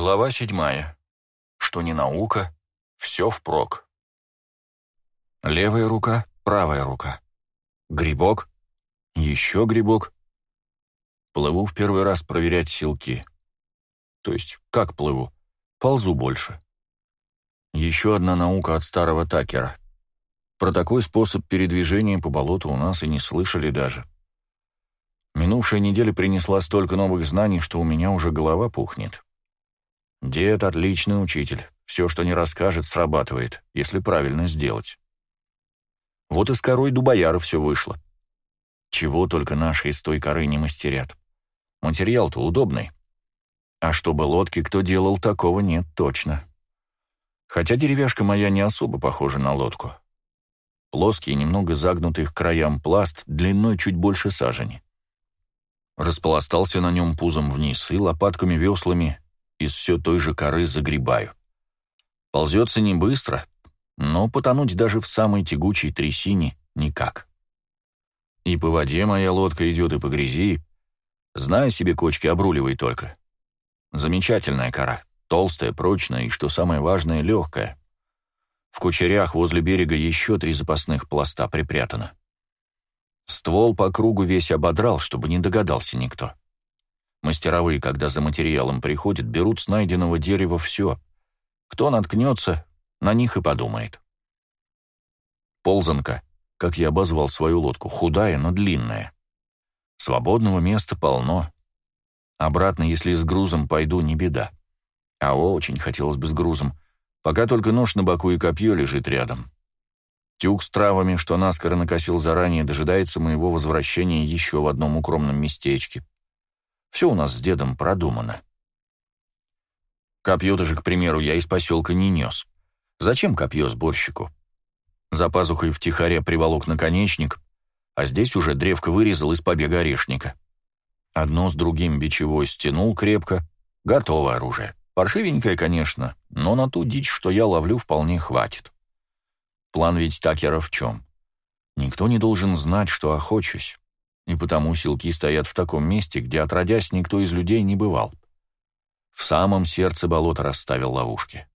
Глава седьмая. Что не наука, все впрок. Левая рука, правая рука. Грибок, еще грибок. Плыву в первый раз проверять силки. То есть, как плыву? Ползу больше. Еще одна наука от старого Такера. Про такой способ передвижения по болоту у нас и не слышали даже. Минувшая неделя принесла столько новых знаний, что у меня уже голова пухнет. Дед — отличный учитель. Все, что не расскажет, срабатывает, если правильно сделать. Вот и с корой Дубояра все вышло. Чего только наши из той коры не мастерят. Материал-то удобный. А чтобы лодки кто делал, такого нет точно. Хотя деревяшка моя не особо похожа на лодку. Плоский, немного загнутый к краям пласт, длиной чуть больше сажени. Распластался на нем пузом вниз и лопатками-веслами из все той же коры загребаю. Ползется не быстро, но потонуть даже в самой тягучей трясине никак. И по воде моя лодка идет, и по грязи. Зная себе кочки, обруливай только. Замечательная кора, толстая, прочная и, что самое важное, легкая. В кучерях возле берега еще три запасных пласта припрятано. Ствол по кругу весь ободрал, чтобы не догадался никто. Мастеровые, когда за материалом приходят, берут с найденного дерева все. Кто наткнется, на них и подумает. Ползанка, как я обозвал свою лодку, худая, но длинная. Свободного места полно. Обратно, если с грузом пойду, не беда. А очень хотелось бы с грузом, пока только нож на боку и копье лежит рядом. Тюк с травами, что наскоро накосил заранее, дожидается моего возвращения еще в одном укромном местечке. Все у нас с дедом продумано. Копье даже, к примеру, я из поселка не нес. Зачем копье сборщику? За пазухой втихаря приволок наконечник, а здесь уже древко вырезал из побега орешника. Одно с другим бичевой стянул крепко. Готово оружие. Паршивенькое, конечно, но на ту дичь, что я ловлю, вполне хватит. План ведь Такера в чем? Никто не должен знать, что охочусь и потому силки стоят в таком месте, где, отродясь, никто из людей не бывал. В самом сердце болота расставил ловушки.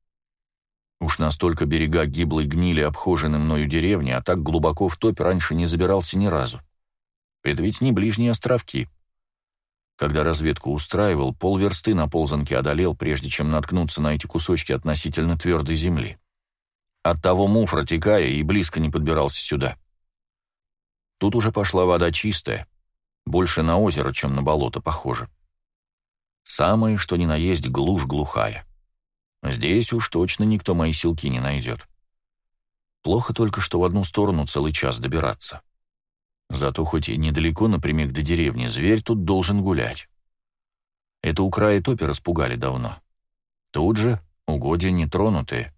Уж настолько берега гиблой гнили обхожены мною деревни, а так глубоко в топе раньше не забирался ни разу. Это ведь не ближние островки. Когда разведку устраивал, полверсты на ползанке одолел, прежде чем наткнуться на эти кусочки относительно твердой земли. Оттого муфра, текая, и близко не подбирался сюда. Тут уже пошла вода чистая, больше на озеро, чем на болото похоже. Самое, что ни на есть, глушь глухая. Здесь уж точно никто мои силки не найдет. Плохо только, что в одну сторону целый час добираться. Зато хоть и недалеко напрямик до деревни, зверь тут должен гулять. Это у края топи распугали давно. Тут же угодья нетронутые.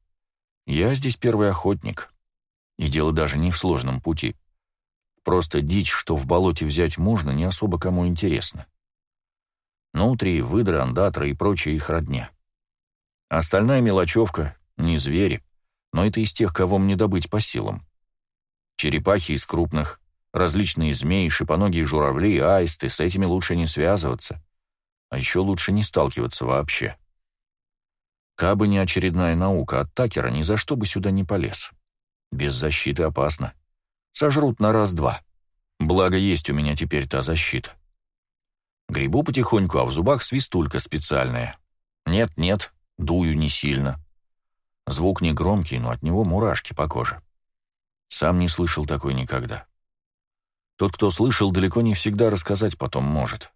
Я здесь первый охотник. И дело даже не в сложном пути. Просто дичь, что в болоте взять можно, не особо кому интересно. Нутри, выдры, андатры и прочая их родня. Остальная мелочевка — не звери, но это из тех, кого мне добыть по силам. Черепахи из крупных, различные змеи, шипоногие журавли, аисты, с этими лучше не связываться. А еще лучше не сталкиваться вообще. Кабы не очередная наука от Такера, ни за что бы сюда не полез. Без защиты опасно. Сожрут на раз-два. Благо, есть у меня теперь та защита. Грибу потихоньку, а в зубах свистулька специальная. Нет-нет, дую не сильно. Звук не громкий, но от него мурашки по коже. Сам не слышал такой никогда. Тот, кто слышал, далеко не всегда рассказать потом может.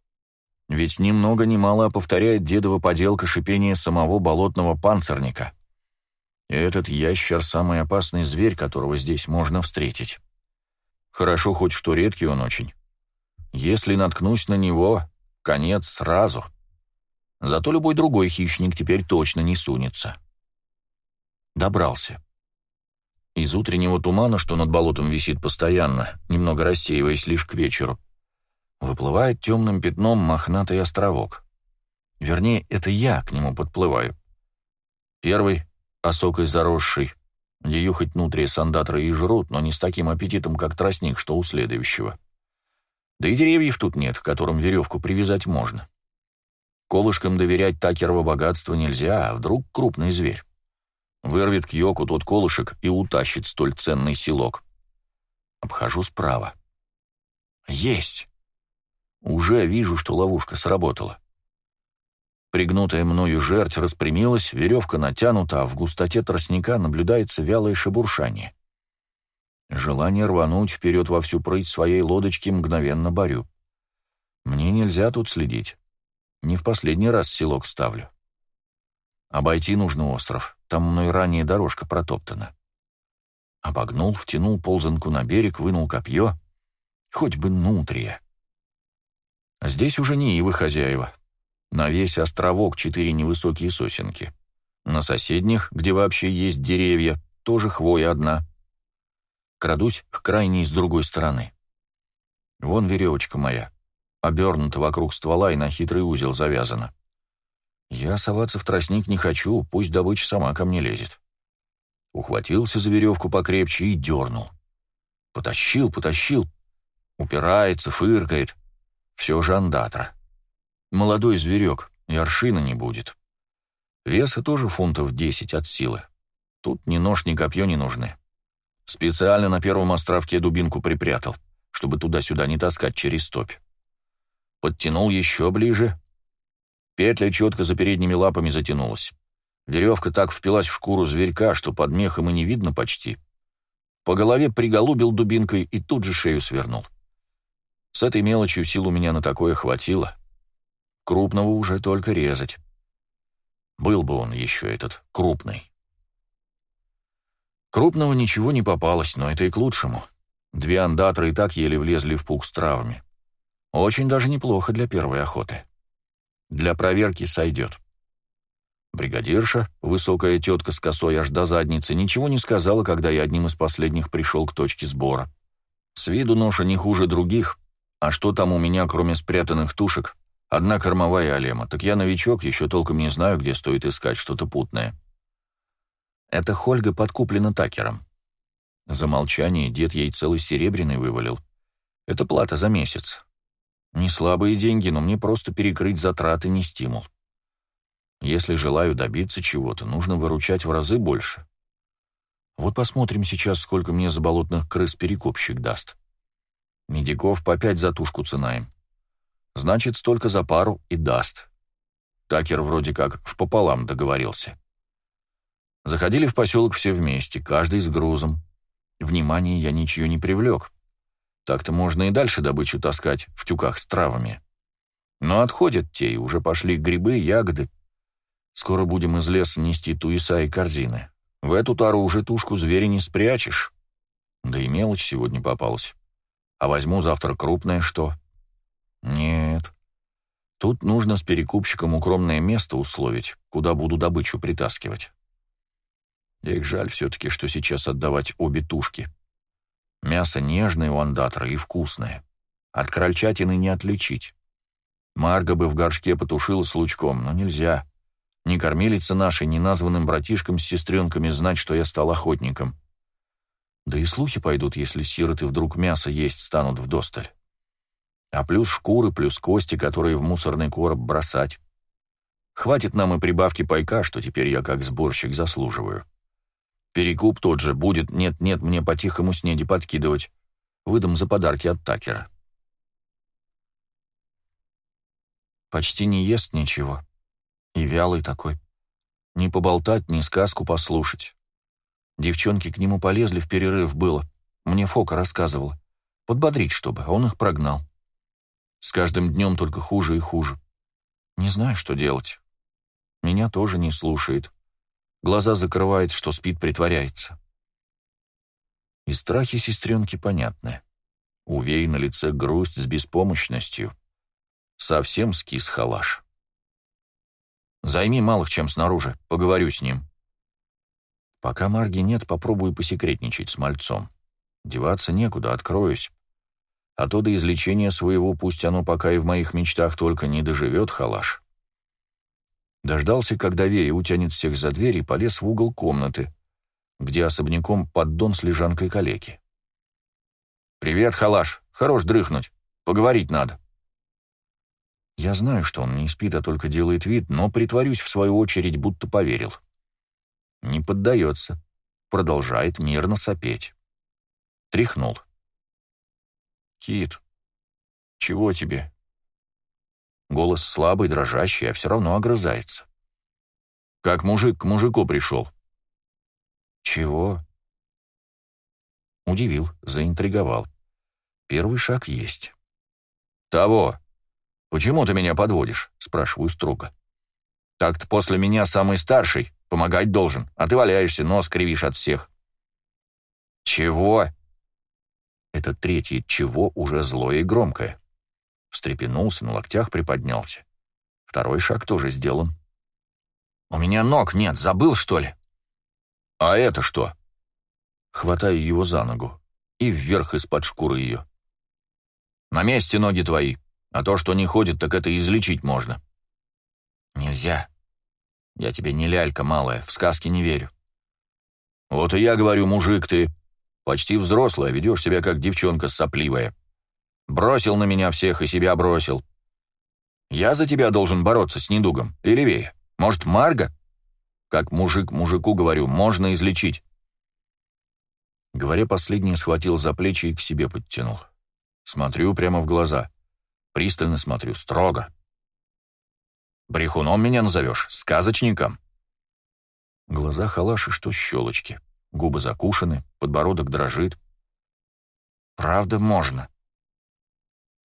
Ведь ни много ни мало повторяет дедова поделка шипения самого болотного панцирника. И этот ящер — самый опасный зверь, которого здесь можно встретить. Хорошо хоть что редкий он очень. Если наткнусь на него, конец сразу. Зато любой другой хищник теперь точно не сунется. Добрался. Из утреннего тумана, что над болотом висит постоянно, немного рассеиваясь лишь к вечеру, выплывает темным пятном мохнатый островок. Вернее, это я к нему подплываю. Первый, осокой заросший, ее хоть нутрия сандатры и жрут, но не с таким аппетитом, как тростник, что у следующего. Да и деревьев тут нет, к которым веревку привязать можно. Колышкам доверять Такерово богатство нельзя, а вдруг крупный зверь. Вырвет к йоку тот колышек и утащит столь ценный селок. Обхожу справа. Есть! Уже вижу, что ловушка сработала. Пригнутая мною жерть распрямилась, веревка натянута, а в густоте тростника наблюдается вялое шебуршание. Желание рвануть вперед во всю прыть своей лодочки мгновенно борю. Мне нельзя тут следить. Не в последний раз селок ставлю. Обойти нужно остров, там мной ранее дорожка протоптана. Обогнул, втянул ползанку на берег, вынул копье. Хоть бы нутрия. Здесь уже не ивы хозяева. На весь островок четыре невысокие сосенки. На соседних, где вообще есть деревья, тоже хвоя одна. Крадусь к крайней с другой стороны. Вон веревочка моя, обернута вокруг ствола и на хитрый узел завязана. Я соваться в тростник не хочу, пусть добыча сама ко мне лезет. Ухватился за веревку покрепче и дернул. Потащил, потащил. Упирается, фыркает. Все же андатра. Молодой зверек, и аршина не будет. Веса тоже фунтов десять от силы. Тут ни нож, ни копье не нужны. Специально на первом островке дубинку припрятал, чтобы туда-сюда не таскать через топь. Подтянул еще ближе. Петля четко за передними лапами затянулась. Веревка так впилась в шкуру зверька, что под мехом и не видно почти. По голове приголубил дубинкой и тут же шею свернул. С этой мелочью сил у меня на такое хватило. Крупного уже только резать. Был бы он еще этот крупный. Крупного ничего не попалось, но это и к лучшему. Две андатры и так еле влезли в пук с травами. Очень даже неплохо для первой охоты. Для проверки сойдет. Бригадирша, высокая тетка с косой аж до задницы, ничего не сказала, когда я одним из последних пришел к точке сбора. С виду ноша не хуже других, а что там у меня, кроме спрятанных тушек, Одна кормовая алема, так я новичок, еще толком не знаю, где стоит искать что-то путное. Эта Хольга подкуплена такером. За молчание дед ей целый серебряный вывалил. Это плата за месяц. Не слабые деньги, но мне просто перекрыть затраты не стимул. Если желаю добиться чего-то, нужно выручать в разы больше. Вот посмотрим сейчас, сколько мне за болотных крыс перекупщик даст. Медиков по пять за тушку цена им. Значит, столько за пару и даст. Такер вроде как в пополам договорился. Заходили в поселок все вместе, каждый с грузом. Внимания я ничего не привлек. Так-то можно и дальше добычу таскать в тюках с травами. Но отходят те, и уже пошли грибы, ягоды. Скоро будем из леса нести туеса и корзины. В эту тару уже тушку зверя не спрячешь. Да и мелочь сегодня попалась. А возьму завтра крупное что? Нет. Тут нужно с перекупщиком укромное место условить, куда буду добычу притаскивать. Их жаль все-таки, что сейчас отдавать обе тушки. Мясо нежное у андатра и вкусное. От крольчатины не отличить. Марга бы в горшке потушила с лучком, но нельзя. Не кормилица нашей, ни названным братишкам с сестренками знать, что я стал охотником. Да и слухи пойдут, если сироты вдруг мясо есть станут вдосталь. А плюс шкуры, плюс кости, которые в мусорный короб бросать. Хватит нам и прибавки пайка, что теперь я как сборщик заслуживаю. Перекуп тот же будет нет-нет мне по-тихому снеди подкидывать. Выдам за подарки от Такера. Почти не ест ничего. И вялый такой. Не поболтать, ни сказку послушать. Девчонки к нему полезли, в перерыв было. Мне Фока рассказывала. Подбодрить, чтобы, он их прогнал. С каждым днем только хуже и хуже. Не знаю, что делать. Меня тоже не слушает. Глаза закрывает, что спит, притворяется. И страхи сестренки понятны. У Вей на лице грусть с беспомощностью. Совсем скис халаш. Займи малых чем снаружи, поговорю с ним. Пока Марги нет, попробую посекретничать с мальцом. Деваться некуда, откроюсь. А то до излечения своего пусть оно пока и в моих мечтах только не доживет, халаш. Дождался, когда Вере утянет всех за дверь и полез в угол комнаты, где особняком поддон с лежанкой калеки. «Привет, халаш. Хорош дрыхнуть. Поговорить надо». Я знаю, что он не спит, а только делает вид, но притворюсь, в свою очередь, будто поверил. Не поддается. Продолжает мирно сопеть. Тряхнул. «Кит, чего тебе?» Голос слабый, дрожащий, а все равно огрызается. «Как мужик к мужику пришел». «Чего?» Удивил, заинтриговал. Первый шаг есть. «Того. Почему ты меня подводишь?» — спрашиваю строго. «Так-то после меня самый старший, помогать должен, а ты валяешься, нос кривишь от всех». «Чего?» Это третье «чего» уже злое и громкое. Встрепенулся, на локтях приподнялся. Второй шаг тоже сделан. «У меня ног нет, забыл, что ли?» «А это что?» Хватаю его за ногу и вверх из-под шкуры ее. «На месте ноги твои, а то, что не ходит, так это излечить можно». «Нельзя. Я тебе не лялька малая, в сказки не верю». «Вот и я говорю, мужик ты. Почти взрослая, ведешь себя как девчонка сопливая. Бросил на меня всех и себя бросил. Я за тебя должен бороться с недугом. И левее. Может, Марга? Как мужик мужику говорю, можно излечить. Говоря последнее, схватил за плечи и к себе подтянул. Смотрю прямо в глаза. Пристально смотрю, строго. «Брехуном меня назовешь? Сказочником?» Глаза халаши, что щелочки. Губы закушены, подбородок дрожит. «Правда, можно».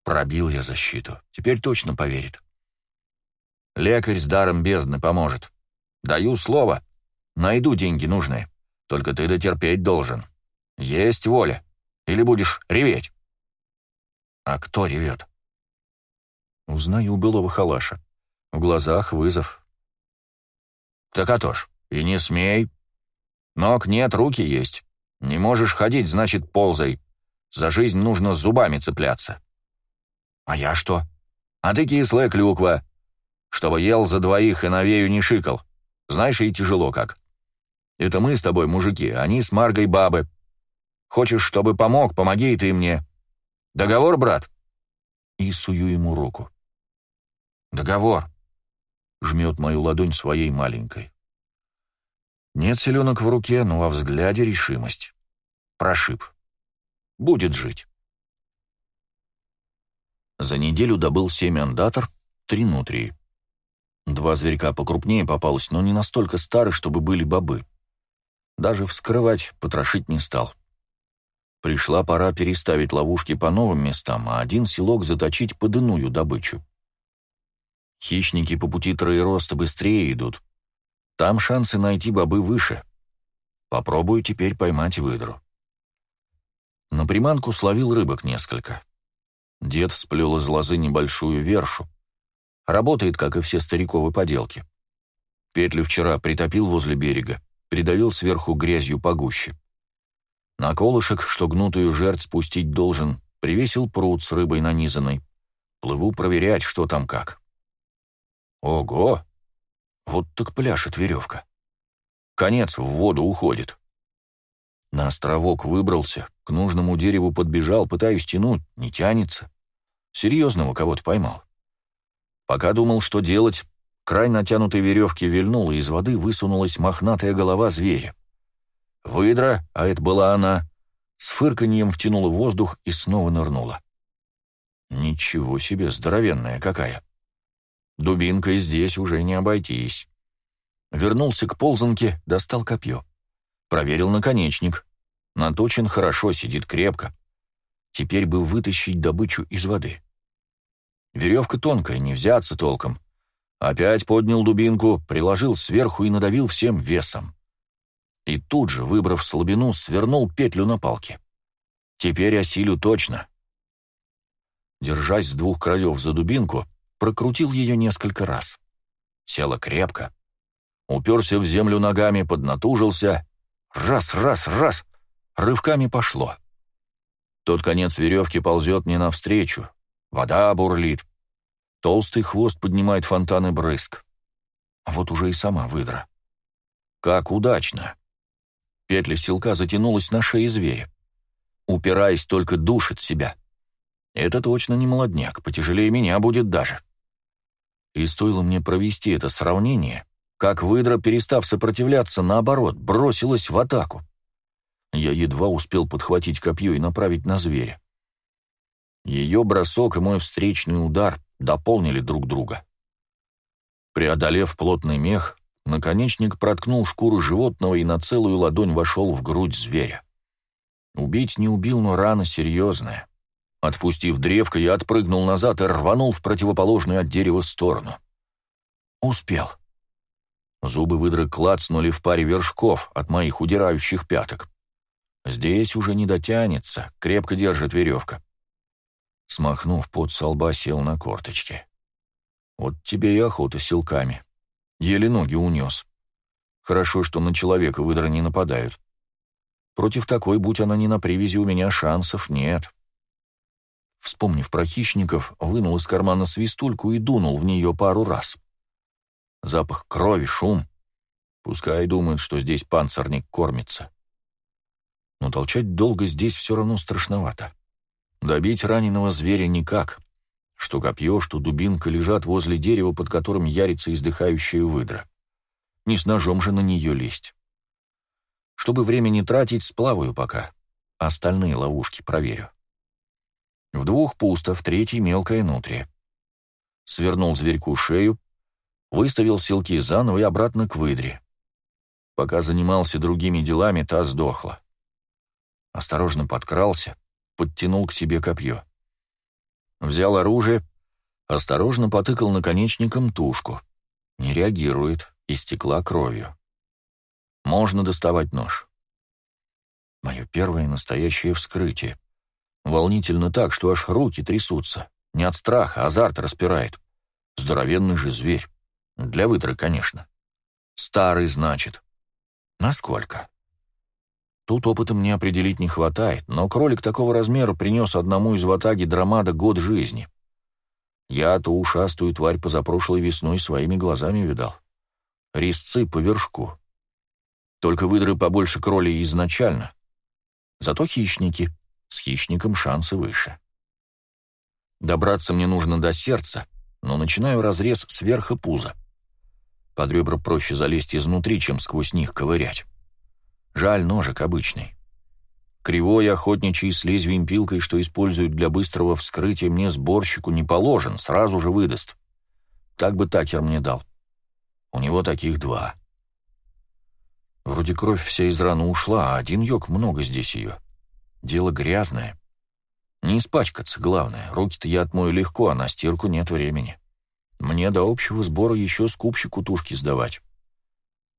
Пробил я защиту. Теперь точно поверит. Лекарь с даром бездны поможет. Даю слово. Найду деньги нужные. Только ты дотерпеть должен. Есть воля. Или будешь реветь? А кто ревет? Узнаю у былого халаша. В глазах вызов. Так а то ж, и не смей. Ног нет, руки есть. Не можешь ходить, значит, ползай. За жизнь нужно зубами цепляться. А я что? А ты кислая клюква. Чтобы ел за двоих и навею не шикал. Знаешь, и тяжело как. Это мы с тобой, мужики, они с Маргой бабы. Хочешь, чтобы помог, помоги и ты мне. Договор, брат?» И сую ему руку. «Договор», — жмет мою ладонь своей маленькой. Нет селенок в руке, но во взгляде решимость. Прошиб. Будет жить. За неделю добыл семь андатор, три нутрии. Два зверька покрупнее попалось, но не настолько стары, чтобы были бобы. Даже вскрывать, потрошить не стал. Пришла пора переставить ловушки по новым местам, а один селок заточить под иную добычу. Хищники по пути троероста быстрее идут. Там шансы найти бобы выше. Попробую теперь поймать выдру. На приманку словил рыбок несколько. Дед сплел из лозы небольшую вершу. Работает, как и все стариковы поделки. Петлю вчера притопил возле берега, придавил сверху грязью погуще. На колышек, что гнутую жертв спустить должен, привесил пруд с рыбой нанизанной. Плыву проверять, что там как. Ого! Вот так пляшет веревка. Конец в воду уходит. На островок выбрался, к нужному дереву подбежал, пытаюсь тянуть, не тянется. Серьезного кого-то поймал. Пока думал, что делать, край натянутой веревки вильнул, и из воды высунулась мохнатая голова зверя. Выдра, а это была она, с фырканьем втянула воздух и снова нырнула. Ничего себе, здоровенная какая. Дубинкой здесь уже не обойтись. Вернулся к ползанке, достал копье. Проверил наконечник. Наточен хорошо, сидит крепко. Теперь бы вытащить добычу из воды. Веревка тонкая, не взяться толком. Опять поднял дубинку, приложил сверху и надавил всем весом. И тут же, выбрав слабину, свернул петлю на палке. Теперь осилю точно. Держась с двух краев за дубинку, прокрутил ее несколько раз. Села крепко. Уперся в землю ногами, поднатужился. Раз, раз, раз. Рывками пошло. Тот конец веревки ползет мне навстречу. Вода бурлит. Толстый хвост поднимает фонтаны брызг. Вот уже и сама выдра. Как удачно. Петля силка затянулась на шее зверя. Упираясь, только душит себя. Это точно не молодняк, потяжелее меня будет даже. И стоило мне провести это сравнение, как выдра, перестав сопротивляться, наоборот, бросилась в атаку. Я едва успел подхватить копье и направить на зверя. Ее бросок и мой встречный удар дополнили друг друга. Преодолев плотный мех, наконечник проткнул шкуру животного и на целую ладонь вошел в грудь зверя. Убить не убил, но рана серьезная. Отпустив древко, я отпрыгнул назад и рванул в противоположную от дерева сторону. Успел. Зубы выдры клацнули в паре вершков от моих удирающих пяток. Здесь уже не дотянется, крепко держит веревка. Смахнув под со лба, сел на корточки. Вот тебе и охота силками. Еле ноги унес. Хорошо, что на человека выдры не нападают. Против такой, будь она не на привязи, у меня шансов нет. Вспомнив про хищников, вынул из кармана свистульку и дунул в нее пару раз. Запах крови, шум. Пускай думают, что здесь панцирник кормится. Но толчать долго здесь все равно страшновато. Добить раненого зверя никак. Что копье, что дубинка лежат возле дерева, под которым ярится издыхающая выдра. Не с ножом же на нее лезть. Чтобы время не тратить, сплаваю пока. Остальные ловушки проверю. В двух пусто, в третьей мелкое нутрия. Свернул зверьку шею, выставил силки заново и обратно к выдре. Пока занимался другими делами, та сдохла. Осторожно подкрался, подтянул к себе копье. Взял оружие, осторожно потыкал наконечником тушку. Не реагирует, истекла кровью. Можно доставать нож. Мое первое настоящее вскрытие. Волнительно так, что аж руки трясутся. Не от страха, азарт распирает. Здоровенный же зверь. Для выдры, конечно. Старый, значит. Насколько? Тут опыта мне определить не хватает, но кролик такого размера принес одному из ватаги драмада год жизни. Я ту ушастую тварь позапрошлой весной своими глазами видал. Резцы по вершку. Только выдры побольше кроли изначально. Зато хищники. С хищником шансы выше. Добраться мне нужно до сердца, но начинаю разрез сверху пуза. Под ребра проще залезть изнутри, чем сквозь них ковырять. Жаль, ножик обычный. Кривой охотничий с лезвием-пилкой, что используют для быстрого вскрытия, мне сборщику не положен, сразу же выдаст. Так бы Такер мне дал. У него таких два. Вроде кровь вся из раны ушла, а один йог много здесь ее. Дело грязное. Не испачкаться, главное. Руки-то я отмою легко, а на стирку нет времени. Мне до общего сбора еще скупщику тушки сдавать.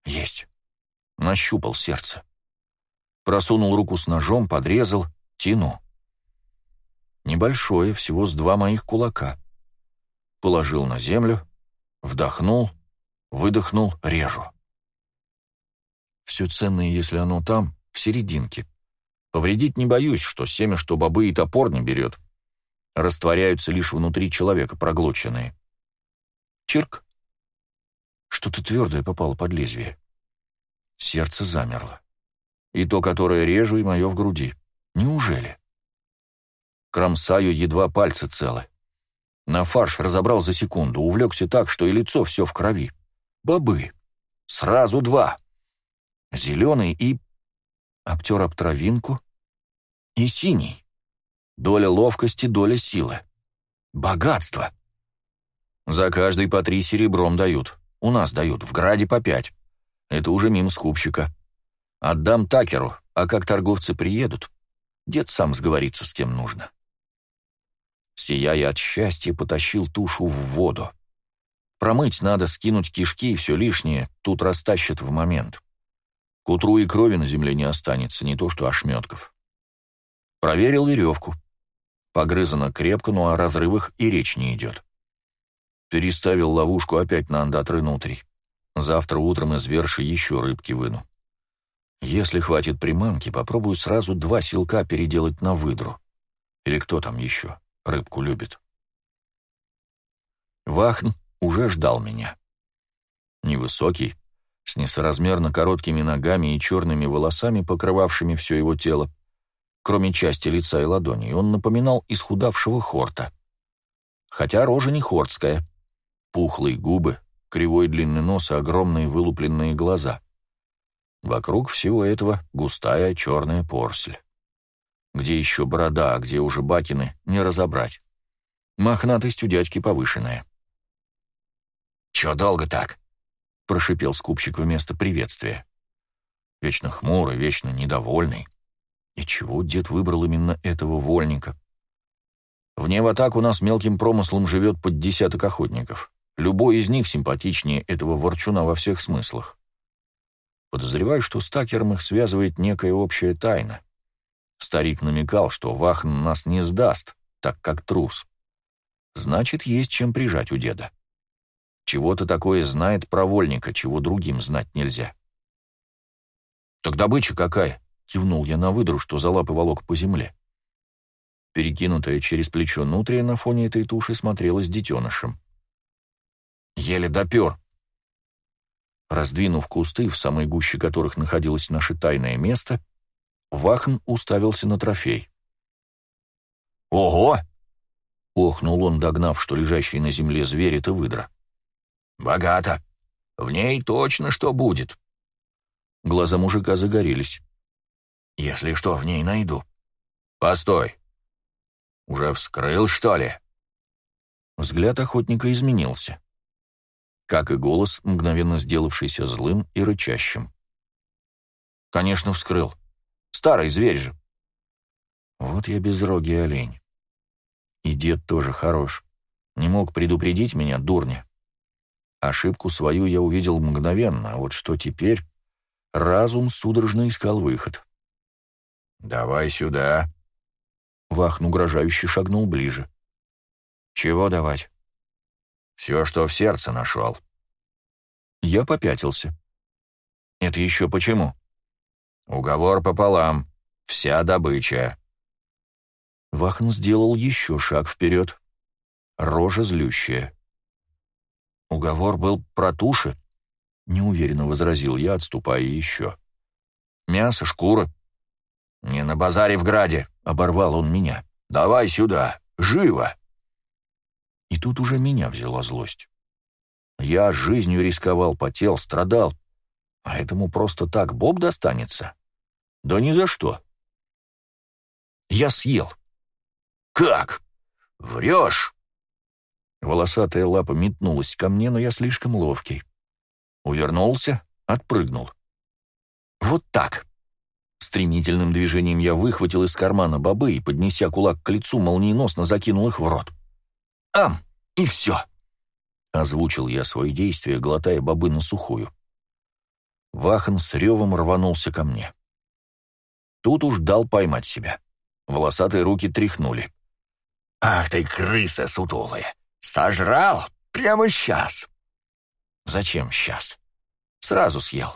Есть. Нащупал сердце. Просунул руку с ножом, подрезал, тяну. Небольшое, всего с два моих кулака. Положил на землю, вдохнул, выдохнул, режу. Все ценное, если оно там, в серединке. Повредить не боюсь, что семя, что бобы и топор не берет. Растворяются лишь внутри человека, проглоченные. Чирк. Что-то твердое попало под лезвие. Сердце замерло. И то, которое режу, и мое в груди. Неужели? Кромсаю едва пальцы целы. На фарш разобрал за секунду, увлекся так, что и лицо все в крови. Бобы. Сразу два зеленый и... Обтер об травинку. И синий. Доля ловкости, доля силы. Богатство. За каждый по три серебром дают. У нас дают, в граде по пять. Это уже мимо скупщика. Отдам Такеру, а как торговцы приедут, дед сам сговорится с кем нужно. Сияя от счастья, потащил тушу в воду. Промыть надо, скинуть кишки и все лишнее, тут растащат в момент. К утру и крови на земле не останется, не то что ошметков. Проверил веревку. Погрызано крепко, но о разрывах и речь не идет. Переставил ловушку опять на андатры внутри. Завтра утром из верши еще рыбки выну. Если хватит приманки, попробую сразу два силка переделать на выдру. Или кто там еще рыбку любит. Вахн уже ждал меня. Невысокий, с несоразмерно короткими ногами и черными волосами, покрывавшими все его тело, кроме части лица и ладоней, он напоминал исхудавшего хорта. Хотя рожа не хортская. Пухлые губы, кривой длинный нос и огромные вылупленные глаза. Вокруг всего этого густая черная порсель. Где еще борода, а где уже бакины, не разобрать. Мохнатость у дядьки повышенная. «Че долго так?» — прошипел скупщик вместо приветствия. Вечно хмурый, вечно недовольный. И чего дед выбрал именно этого вольника? В атаку у нас мелким промыслом живет под десяток охотников. Любой из них симпатичнее этого ворчуна во всех смыслах. Подозреваю, что с Такером их связывает некая общая тайна. Старик намекал, что Вахн нас не сдаст, так как трус. Значит, есть чем прижать у деда. Чего-то такое знает про вольника, чего другим знать нельзя. «Так добыча какая?» — кивнул я на выдру, что за лапы волок по земле. Перекинутая через плечо нутрия на фоне этой туши смотрелась детенышем. Еле допер. Раздвинув кусты, в самой гуще которых находилось наше тайное место, Вахн уставился на трофей. «Ого!» — охнул он, догнав, что лежащий на земле зверь — это выдра. «Богато! В ней точно что будет!» Глаза мужика загорелись. «Если что, в ней найду». «Постой! Уже вскрыл, что ли?» Взгляд охотника изменился как и голос, мгновенно сделавшийся злым и рычащим. «Конечно, вскрыл. Старый зверь же». Вот я безрогий олень. И дед тоже хорош. Не мог предупредить меня, дурня. Ошибку свою я увидел мгновенно, а вот что теперь? Разум судорожно искал выход. «Давай сюда». Вахн угрожающе шагнул ближе. «Чего давать?» Все, что в сердце нашел. Я попятился. Это еще почему? Уговор пополам. Вся добыча. Вахан сделал еще шаг вперед. Рожа злющая. Уговор был про туши? Неуверенно возразил я, отступая еще. Мясо, шкура. Не на базаре в Граде, оборвал он меня. Давай сюда, живо. И тут уже меня взяла злость. Я жизнью рисковал, потел, страдал. А этому просто так Боб достанется? Да ни за что. Я съел. Как? Врешь? Волосатая лапа метнулась ко мне, но я слишком ловкий. Увернулся, отпрыгнул. Вот так. Стремительным движением я выхватил из кармана бобы и, поднеся кулак к лицу, молниеносно закинул их в рот. Ам! И все!» Озвучил я свои действия, глотая бобы на сухую. Вахан с ревом рванулся ко мне. Тут уж дал поймать себя. Волосатые руки тряхнули. «Ах ты, крыса сутулая! Сожрал! Прямо сейчас!» «Зачем сейчас?» «Сразу съел».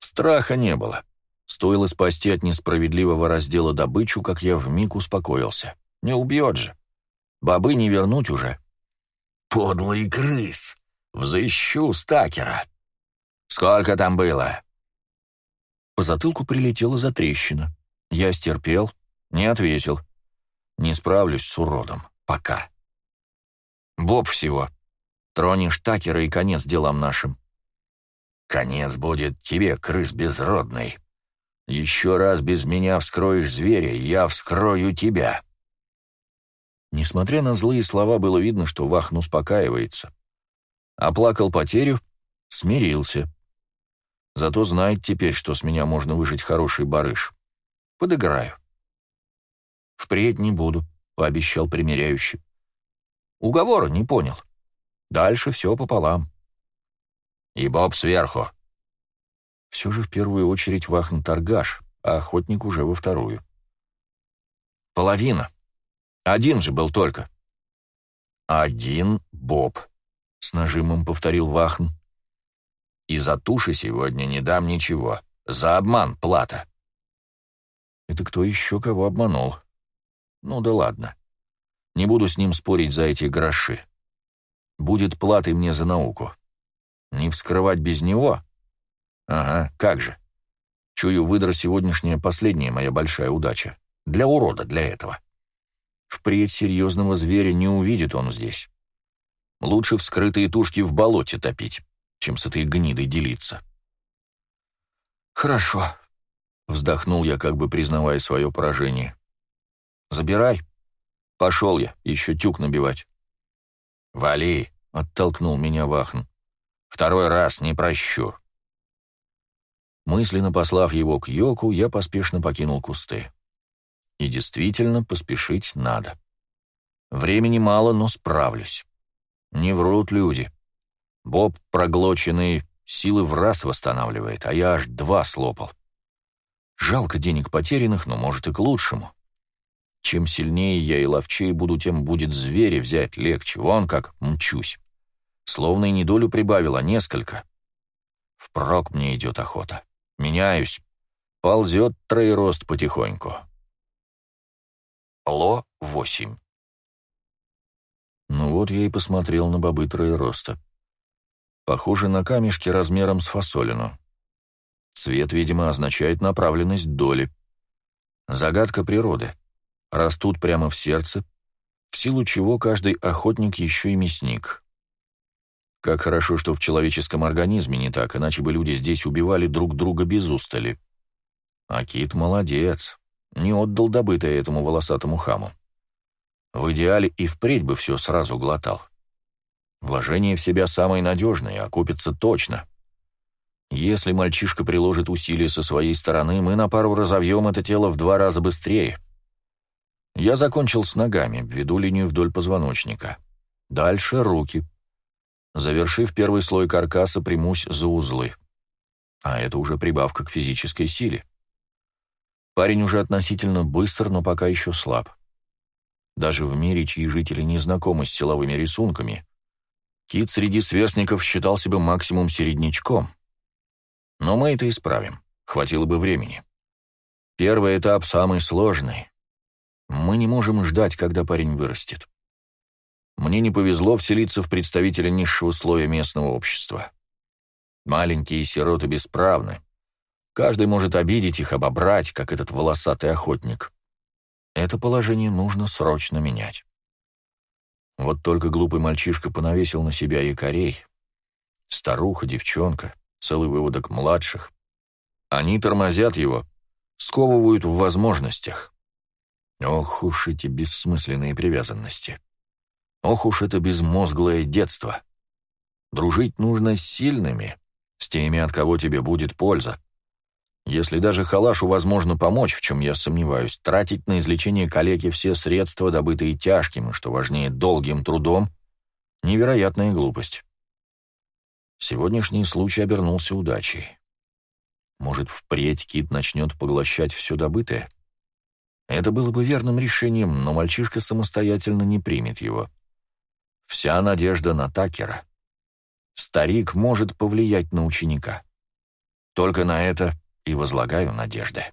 Страха не было. Стоило спасти от несправедливого раздела добычу, как я вмиг успокоился. Не убьет же. Бобы не вернуть уже. Подлый крыс! Взыщу стакера! Сколько там было? По затылку прилетела затрещина. Я стерпел, не ответил. Не справлюсь с уродом. Пока. Боб всего. Тронешь Такера и конец делам нашим. Конец будет тебе, крыс безродный. Еще раз без меня вскроешь зверя, я вскрою тебя. Несмотря на злые слова, было видно, что Вахн успокаивается. Оплакал потерю, смирился. Зато знает теперь, что с меня можно выжить хороший барыш. Подыграю. «Впредь не буду», — пообещал примиряющий. Уговора не понял. Дальше все пополам. И Боб сверху. Все же в первую очередь Вахн торгаш, а охотник уже во вторую. Половина. Один же был только. «Один Боб», — с нажимом повторил Вахн. «И за туши сегодня не дам ничего. За обман плата». «Это кто еще кого обманул?» «Ну да ладно. Не буду с ним спорить за эти гроши. Будет платой мне за науку. Не вскрывать без него? Ага, как же. Чую, выдра сегодняшняя последняя моя большая удача. Для урода, для этого». Впредь серьезного зверя не увидит он здесь. Лучше вскрытые тушки в болоте топить, чем с этой гнидой делиться. «Хорошо», — вздохнул я, как бы признавая свое поражение. «Забирай. Пошел я, еще тюк набивать». «Вали», — оттолкнул меня Вахн. «Второй раз не прощу». Мысленно послав его к Йоку, я поспешно покинул кусты. И действительно, поспешить надо. Времени мало, но справлюсь. Не врут люди. Боб, проглоченный, силы в раз восстанавливает, а я аж два слопал. Жалко денег потерянных, но может и к лучшему. Чем сильнее я и ловчей буду, тем будет зверя взять легче. Вон как мчусь. Словно и не долю прибавил, а несколько. Впрок мне идет охота. Меняюсь. Ползет троерост потихоньку. Ло-8 Ну вот я и посмотрел на бобы троероста. Похоже на камешки размером с фасолину. Цвет, видимо, означает направленность доли. Загадка природы растут прямо в сердце, в силу чего каждый охотник еще и мясник. Как хорошо, что в человеческом организме не так, иначе бы люди здесь убивали друг друга без устали. А кит молодец, не отдал добытое этому волосатому хаму. В идеале и впредь бы все сразу глотал. Вложение в себя самое надежное, окупится точно. Если мальчишка приложит усилия со своей стороны, мы на пару разовьем это тело в два раза быстрее — я закончил с ногами, веду линию вдоль позвоночника. Дальше руки. Завершив первый слой каркаса, примусь за узлы. А это уже прибавка к физической силе. Парень уже относительно быстр, но пока еще слаб. Даже в мире, чьи жители не знакомы с силовыми рисунками, Кит среди сверстников считал себя максимум середнячком. Но мы это исправим. Хватило бы времени. Первый этап самый сложный. Мы не можем ждать, когда парень вырастет. Мне не повезло вселиться в представителя низшего слоя местного общества. Маленькие сироты бесправны. Каждый может обидеть их, обобрать, как этот волосатый охотник. Это положение нужно срочно менять. Вот только глупый мальчишка понавесил на себя якорей. Старуха, девчонка, целый выводок младших. Они тормозят его, сковывают в возможностях. Ох уж эти бессмысленные привязанности. Ох уж это безмозглое детство. Дружить нужно с сильными, с теми, от кого тебе будет польза. Если даже халашу возможно помочь, в чем я сомневаюсь, тратить на излечение калеки все средства, добытые тяжким и, что важнее, долгим трудом, невероятная глупость. Сегодняшний случай обернулся удачей. Может, впредь кит начнет поглощать все добытое? Это было бы верным решением, но мальчишка самостоятельно не примет его. Вся надежда на Такера. Старик может повлиять на ученика. Только на это и возлагаю надежды.